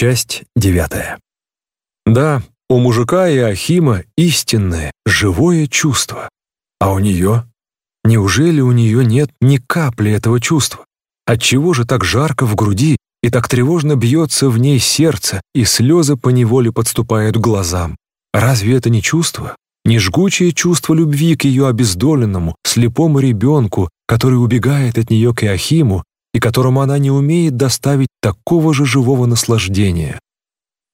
Часть девятая. Да, у мужика и Ахима истинное, живое чувство. А у нее? Неужели у нее нет ни капли этого чувства? Отчего же так жарко в груди и так тревожно бьется в ней сердце, и слезы поневоле подступают к глазам? Разве это не чувство? Не жгучее чувство любви к ее обездоленному, слепому ребенку, который убегает от нее к Иохиму и которому она не умеет доставить такого же живого наслаждения.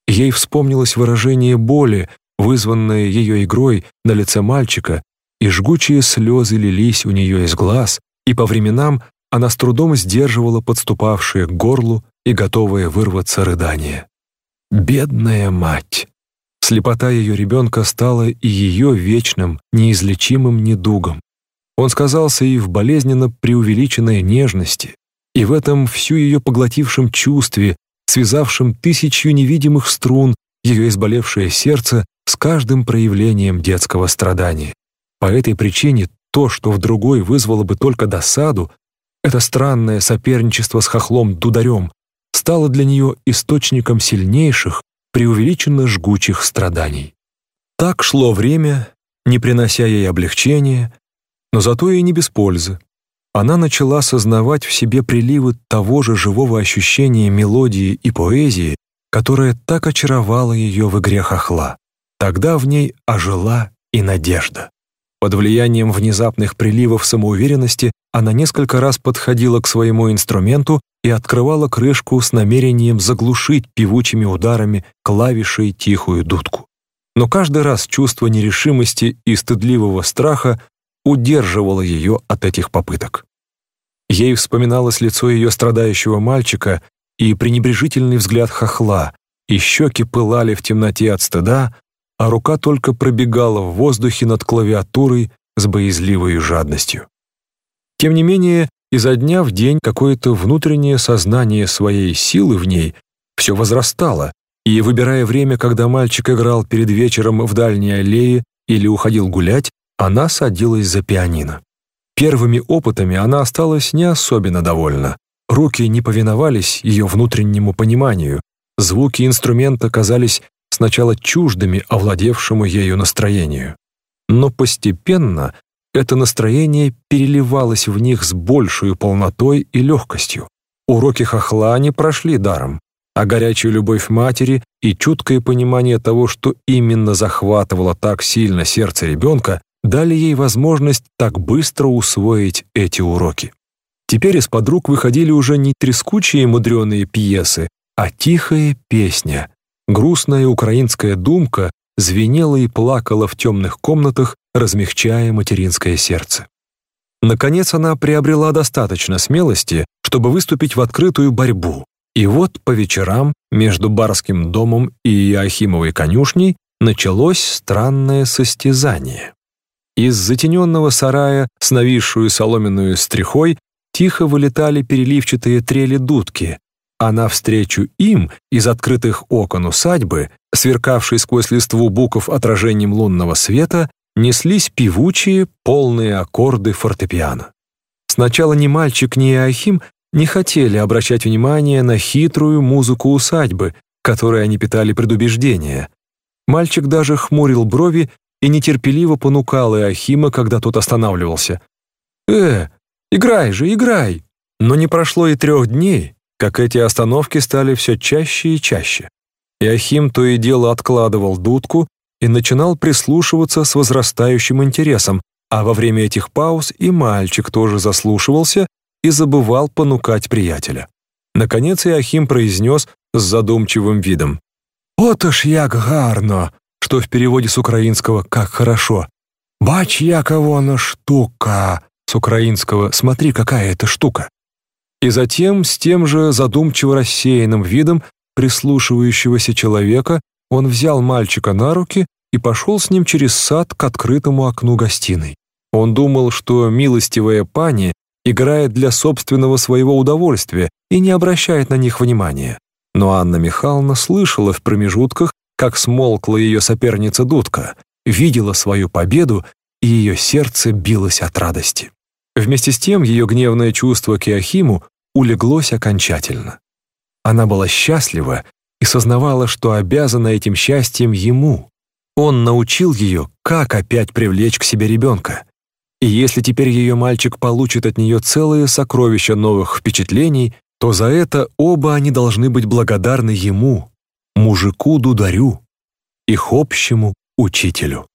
Ей вспомнилось выражение боли, вызванное ее игрой на лице мальчика, и жгучие слезы лились у нее из глаз, и по временам она с трудом сдерживала подступавшие к горлу и готовые вырваться рыдания. Бедная мать! Слепота ее ребенка стала и ее вечным, неизлечимым недугом. Он сказался и в болезненно преувеличенной нежности, и в этом всю ее поглотившем чувстве, связавшем тысячью невидимых струн ее изболевшее сердце с каждым проявлением детского страдания. По этой причине то, что в другой вызвало бы только досаду, это странное соперничество с хохлом-дударем, стало для нее источником сильнейших, преувеличенно жгучих страданий. Так шло время, не принося ей облегчения, но зато и не без пользы. Она начала сознавать в себе приливы того же живого ощущения мелодии и поэзии, которое так очаровало ее в игре хохла. Тогда в ней ожила и надежда. Под влиянием внезапных приливов самоуверенности она несколько раз подходила к своему инструменту и открывала крышку с намерением заглушить певучими ударами клавишей тихую дудку. Но каждый раз чувство нерешимости и стыдливого страха удерживало ее от этих попыток. Ей вспоминалось лицо ее страдающего мальчика и пренебрежительный взгляд хохла, и щеки пылали в темноте от стыда, а рука только пробегала в воздухе над клавиатурой с боязливой жадностью. Тем не менее, изо дня в день какое-то внутреннее сознание своей силы в ней все возрастало, и, выбирая время, когда мальчик играл перед вечером в дальней аллее или уходил гулять, она садилась за пианино. Первыми опытами она осталась не особенно довольна. Руки не повиновались ее внутреннему пониманию, звуки инструмента казались сначала чуждыми овладевшему ею настроению. Но постепенно это настроение переливалось в них с большей полнотой и легкостью. Уроки хохла не прошли даром, а горячая любовь матери и чуткое понимание того, что именно захватывало так сильно сердце ребенка, дали ей возможность так быстро усвоить эти уроки. Теперь из-под рук выходили уже не трескучие мудреные пьесы, а тихая песня. Грустная украинская думка звенела и плакала в темных комнатах, размягчая материнское сердце. Наконец она приобрела достаточно смелости, чтобы выступить в открытую борьбу. И вот по вечерам между барским домом и Ахимовой конюшней началось странное состязание. Из затененного сарая с нависшую соломенную стрихой тихо вылетали переливчатые трели дудки, а навстречу им из открытых окон усадьбы, сверкавшей сквозь листву буков отражением лунного света, неслись певучие, полные аккорды фортепиано. Сначала ни мальчик, ни Иохим не хотели обращать внимание на хитрую музыку усадьбы, которой они питали предубеждение. Мальчик даже хмурил брови и нетерпеливо понукал Иохима, когда тот останавливался. «Э, играй же, играй!» Но не прошло и трех дней, как эти остановки стали все чаще и чаще. Иохим то и дело откладывал дудку и начинал прислушиваться с возрастающим интересом, а во время этих пауз и мальчик тоже заслушивался и забывал понукать приятеля. Наконец Иохим произнес с задумчивым видом. «Ото ж як гарно!» Что в переводе с украинского «как хорошо». «Бач, яка вона штука!» с украинского «смотри, какая это штука!» И затем с тем же задумчиво рассеянным видом прислушивающегося человека он взял мальчика на руки и пошел с ним через сад к открытому окну гостиной. Он думал, что милостивая пани играет для собственного своего удовольствия и не обращает на них внимания. Но Анна Михайловна слышала в промежутках, как смолкла ее соперница Дудка, видела свою победу, и ее сердце билось от радости. Вместе с тем ее гневное чувство к Иохиму улеглось окончательно. Она была счастлива и сознавала, что обязана этим счастьем ему. Он научил ее, как опять привлечь к себе ребенка. И если теперь ее мальчик получит от нее целые сокровища новых впечатлений, то за это оба они должны быть благодарны ему, мужику-дударю, их общему учителю.